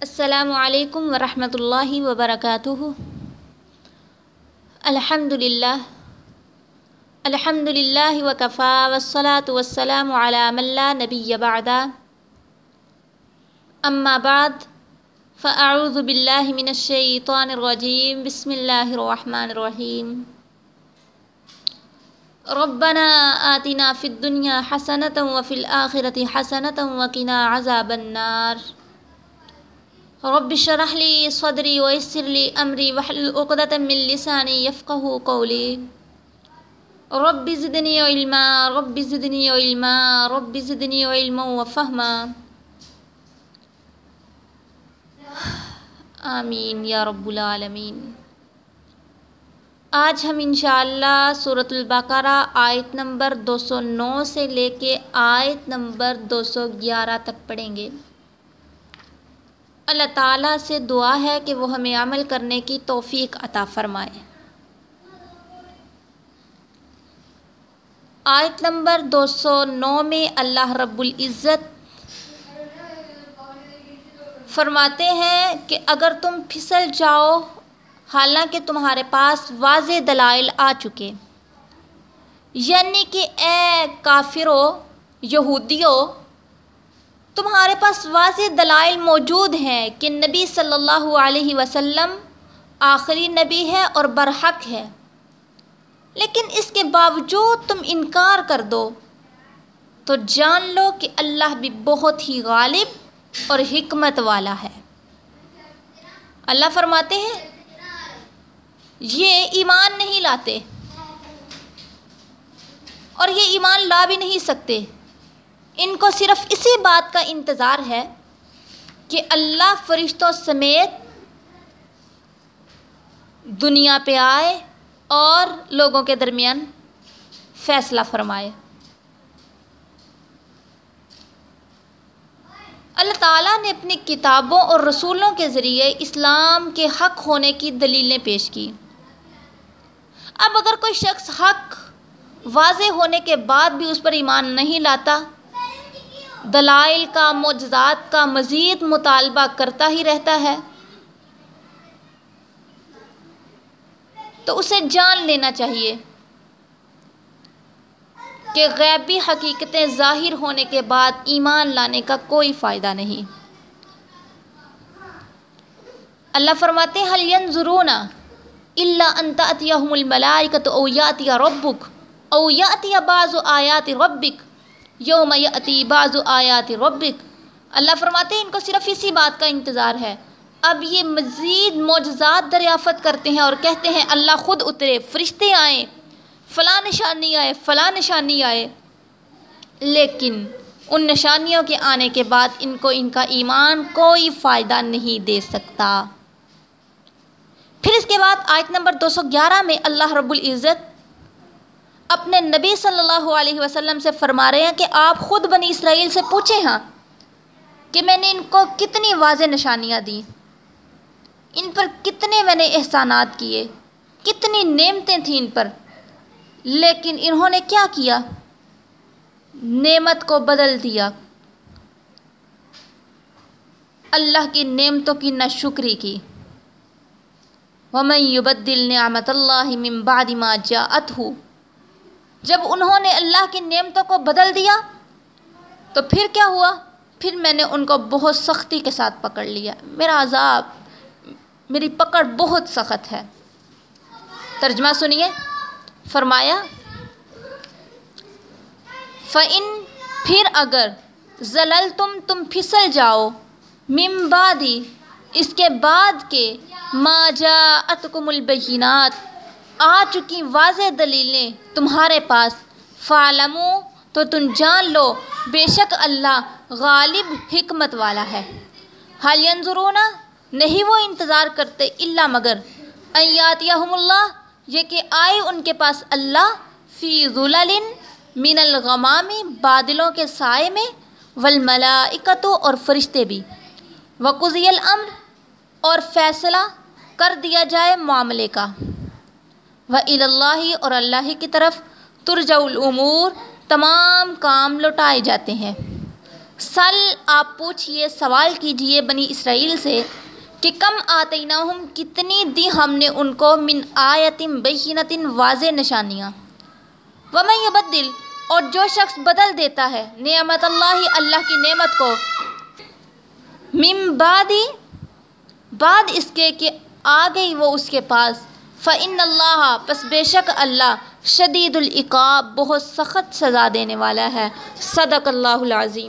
السلام علیکم ورحمۃ اللہ وبرکاتہ۔ الحمد للہ الحمد للہ وکفا والصلاة والسلام علی من لا نبی بعد۔ اما بعد، فاعوذ باللہ من الشیطان الرجیم، بسم اللہ الرحمن الرحیم۔ ربنا آتنا فی الدنیا حسنة وفی الآخرة حسنة وقنا عذاب النار۔ رب اشرح لي صدري ويسر لي امري واحلل عقدة من لساني يفقهوا قولي. رب زدني علما، رب زدني علما، رب زدني علما وفهما. آمین یا رب العالمین. آج ہم انشاءاللہ سورۃ البقرہ آیت نمبر دو سو نو سے لے کے آیت نمبر دو سو گیارہ تک پڑھیں گے۔ اللہ تعالیٰ سے دعا ہے کہ وہ ہمیں عمل کرنے کی توفیق عطا فرمائے۔ آیت نمبر دو سو نو میں اللہ رب العزت فرماتے ہیں کہ اگر تم پھسل جاؤ، حالانکہ تمہارے پاس واضح دلائل آ چکے۔ یعنی کہ اے کافرو یہودیوں تمہارے پاس واضح دلائل موجود ہیں کہ نبی صلی اللہ علیہ وسلم آخری نبی ہے اور برحق ہے۔ لیکن اس کے باوجود تم انکار کر دو۔ تو جان لو کہ اللہ بھی بہت ہی غالب اور حکمت والا ہے۔ اللہ فرماتے ہیں، یہ ایمان نہیں لاتے اور یہ ایمان لا بھی نہیں سکتے۔ ان کو صرف اسی بات کا انتظار ہے کہ اللہ فرشتوں سمیت دنیا پہ آئے اور لوگوں کے درمیان فیصلہ فرمائے۔ اللہ تعالیٰ نے اپنی کتابوں اور رسولوں کے ذریعے اسلام کے حق ہونے کی دلیلیں پیش کی۔ اب اگر کوئی شخص حق واضح ہونے کے بعد بھی اس پر ایمان نہیں لاتا دلائل کا، معجزات کا مزید مطالبہ کرتا ہی رہتا ہے۔ تو اسے جان لینا چاہیے کہ غیبی حقیقتیں ظاہر ہونے کے بعد ایمان لانے کا کوئی فائدہ نہیں۔ اللہ فرماتے حل ینظرون الا ان تاتيهم الملائکه او ربک، او یاتی بعض آیات ربک یوم یاتی بعض آیات ربک۔ اللہ فرماتے ہیں، ان کو صرف اسی بات کا انتظار ہے۔ اب یہ مزید معجزات دریافت کرتے ہیں اور کہتے ہیں، اللہ خود اترے، فرشتے آئیں فلاں نشانی آئے، فلاں نشانی آئے۔ لیکن ان نشانیوں کے آنے کے بعد ان کو ان کا ایمان کوئی فائدہ نہیں دے سکتا۔ پھر اس کے بعد آیت نمبر دو سو گیارہ میں اللہ رب العزت اپنے نبی صلی اللہ علیہ وسلم سے فرما رہے ہیں کہ آپ خود بنی اسرائیل سے پوچھیں ہاں کہ میں نے ان کو کتنی واضح نشانیاں دیں، ان پر کتنے میں نے احسانات کیے، کتنی نعمتیں تھیں ان پر، لیکن انہوں نے کیا کیا؟ نعمت کو بدل دیا۔ اللہ کی نعمتوں کی نہ شکری کی۔ ومن يبدل نعمت اللہ من بعد ما جاءته جب انہوں نے اللہ کی نعمتوں کو بدل دیا، تو پھر کیا ہوا؟ پھر میں نے ان کو بہت سختی کے ساتھ پکڑ لیا۔ میرا عذاب، میری پکڑ بہت سخت ہے۔ ترجمہ سنیے۔ فرمایا، فَإِن، پھر اگر زلل تم تم پھسل جاؤ ممبادی اس کے بعد کے، ما جاءتکم البینات آ چکی واضح دلیلیں تمہارے پاس۔ فعلمو، تو تم جان لو، بے شک اللہ غالب حکمت والا ہے۔ حال ینظرون؟ نہیں وہ انتظار کرتے اللہ مگر۔ ایاتیہم اللہ، یہ کہ آئے ان کے پاس اللہ فی ظلل من الغمامی بادلوں کے سائے میں، والملائکتو اور فرشتے بھی۔ وقضی الامر، اور فیصلہ کر دیا جائے معاملے کا۔ و اللہ اور اللہ کی طرف ترجع الامور تمام کام لوٹائے جاتے ہیں۔ سل، آپ پوچھئے، سوال کیجیے بنی اسرائیل سے کہ کم آتیناہم، کتنی دی ہم نے ان کو من آیتم بینتن واضح نشانیاں۔ ومن یبدل، اور جو شخص بدل دیتا ہے نعمت اللہ اللہ کی نعمت کو۔ من بعدی، بعد اس کے کہ آ گئی وہ اس کے پاس۔ فعن اللہ پس بے شک اللہ شدید العقاب بہت سخت سزا دینے والا ہے۔ صدق اللہ العظیم۔